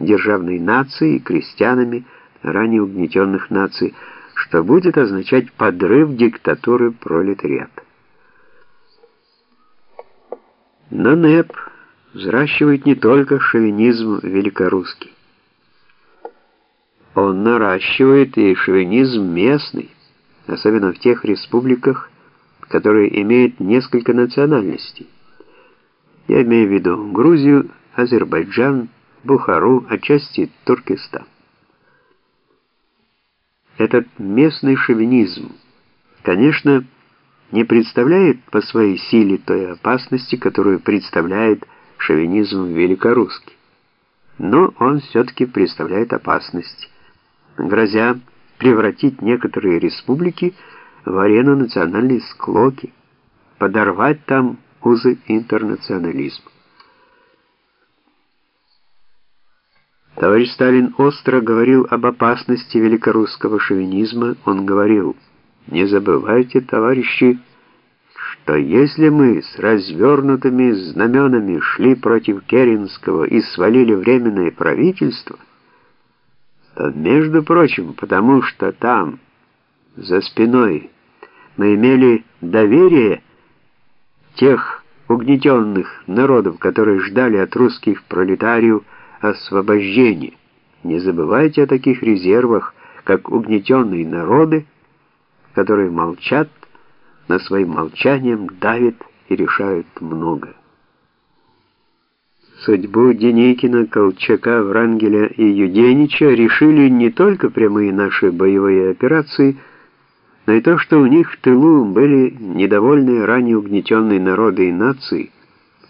державной нации крестьянами ранее угнетенных наций, что будет означать подрыв диктатуры пролетариата. Но НЭП взращивает не только шовинизм великорусский. Он наращивает и шовинизм местный, особенно в тех республиках, которые имеют несколько национальностей. Я имею в виду Грузию, Азербайджан, Бухару, отчасти Туркестан. Этот местный шовинизм, конечно, не представляет по своей силе той опасности, которую представляет шовинизм великорусский. Но он все-таки представляет опасность, грозя превратить некоторые республики в арену национальной склоки, подорвать там узы интернационализма. Товарищ Сталин остро говорил об опасности великорусского шовинизма. Он говорил, не забывайте, товарищи, что если мы с развернутыми знаменами шли против Керенского и свалили временное правительство, то, между прочим, потому что там, за спиной, мы имели доверие тех угнетенных народов, которые ждали от русских пролетариев освобождения. Не забывайте о таких резервах, как угнетенные народы, которые молчат, но своим молчанием давят и решают многое. Судьбу Деникина, Колчака, Врангеля и Юденича решили не только прямые наши боевые операции, но и то, что у них в тылу были недовольные ранее угнетенные народы и нации,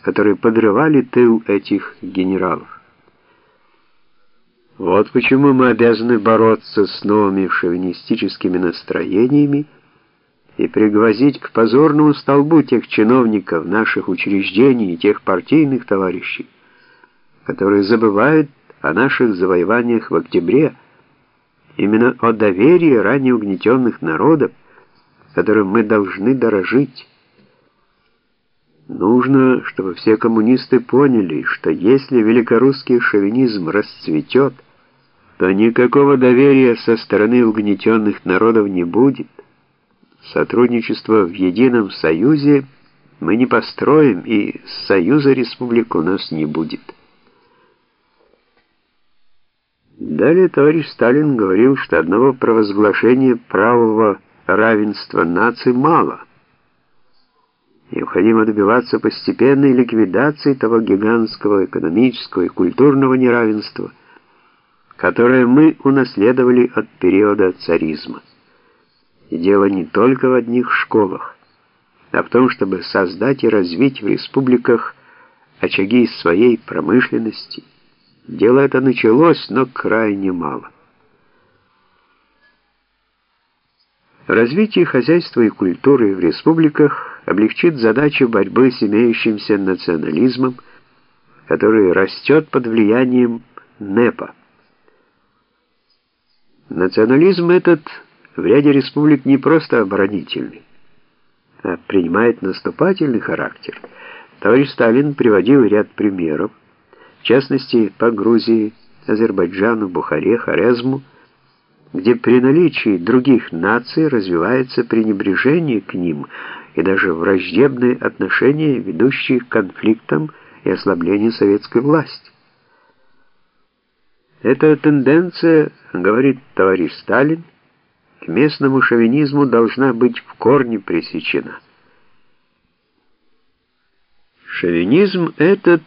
которые подрывали тыл этих генералов. Вот почему мы обязаны бороться с новыми шовинистическими настроениями и пригвозить к позорному столбу тех чиновников наших учреждений и тех партийных товарищей, которые забывают о наших завоеваниях в октябре, именно о доверии ранее угнетенных народов, которым мы должны дорожить. Нужно, чтобы все коммунисты поняли, что если великорусский шовинизм расцветет, то никакого доверия со стороны угнетенных народов не будет. Сотрудничество в едином союзе мы не построим, и союза республик у нас не будет. Далее товарищ Сталин говорил, что одного провозглашения правого равенства наций мало. Необходимо добиваться постепенной ликвидации того гигантского экономического и культурного неравенства, которое мы унаследовали от периода царизма. И дело не только в одних школах, а в том, чтобы создать и развить в республиках очаги своей промышленности. Дело это началось, но крайне мало. Развитие хозяйства и культуры в республиках облегчит задачу борьбы с имеющимся национализмом, который растет под влиянием НЭПа. Национализм этот в ряде республик не просто оборонительный, а принимает наступательный характер. Товарищ Сталин приводил ряд примеров, в частности, по Грузии, Азербайджану, Бухаре, Хорезму, где при наличии других наций развивается пренебрежение к ним и даже враждебные отношения, ведущие к конфликтам и ослаблению советской власти. Эта тенденция, говорит товарищ Сталин, к местному шовинизму должна быть в корне пресечена. Шовинизм этот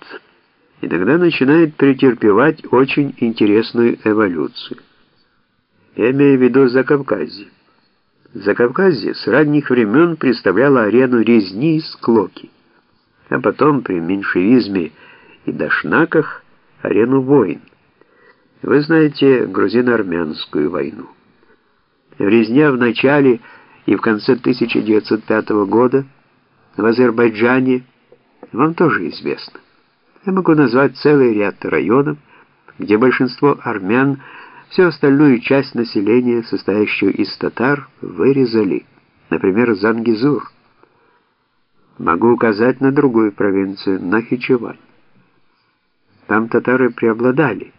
иногда начинает претерпевать очень интересную эволюцию. Я имею в виду Закавказье. Закавказье с ранних времен представляло арену резни и склоки, а потом при меньшевизме и дашнаках арену войн. Вы знаете грузино-армянскую войну. Резня в начале и в конце 1905 года в Азербайджане вам тоже известно. Я могу назвать целый ряд районов, где большинство армян всю остальную часть населения, состоящую из татар, вырезали, например, Зангизур. Могу указать на другую провинцию, Нахичевань. Там татары преобладали,